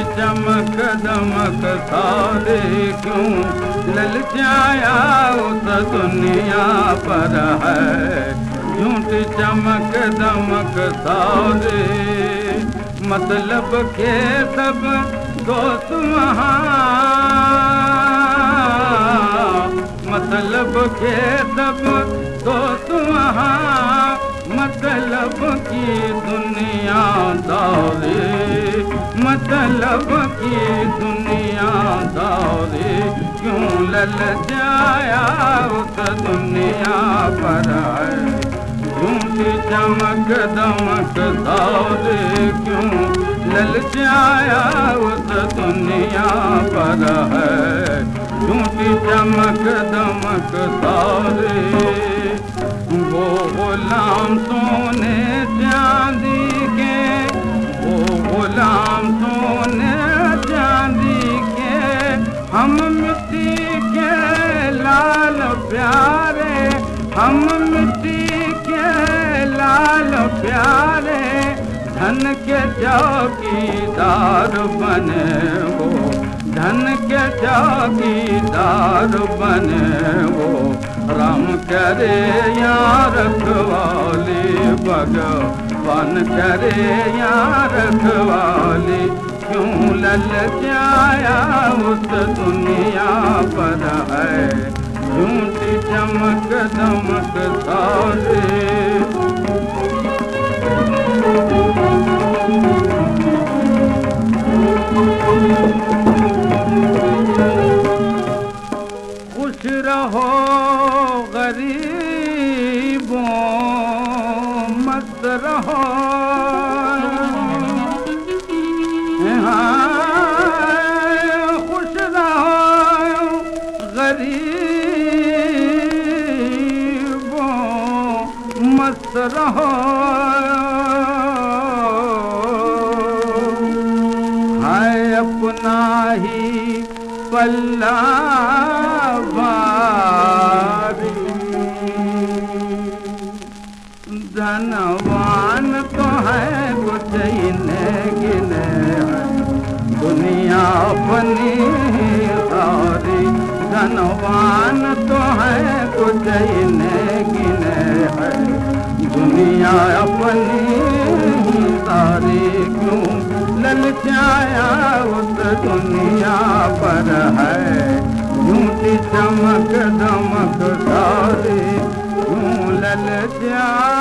चमक दमक सारे क्यों? ललचाया उस दुनिया पर है। झूठी चमक दमक सारे। मतलब के सब दोस्त वहाँ। मतलब के सब दोस्त वहाँ। मतलब की दुनिया दौरे मतलब की दुनिया दौरे क्यों लल जाया उस दुनिया पर? झूठी चमक दमक दौरे क्यों लल जाया उस दुनिया पर? है झूठी चमक दमक दौरे वो गुलाम सोने चांदी के, वो गुलाम सोने चांदी के। हम मिट्टी के लाल प्यारे, हम मिट्टी के लाल प्यारे। धन के चौकीदार बने वो, धन के चौकीदार बने वो। राम करे रखवाली भगवान करे यार रखवाली। क्यों लल जाया उस दुनिया पर है? झूठी चमक दमक गरीबों मत रहो। हाँ, खुश रहो गरीबों मस्त रहो। है अपना ही पल्ला धनवान तो है कुछ इन्हें दुनिया अपनी सारी धनवान तो है कुछ इन्हें गिने। है दुनिया अपनी सारी क्यों ललचाया उस दुनिया पर है? झूठी चमक दमक सारी क्यों ललचाया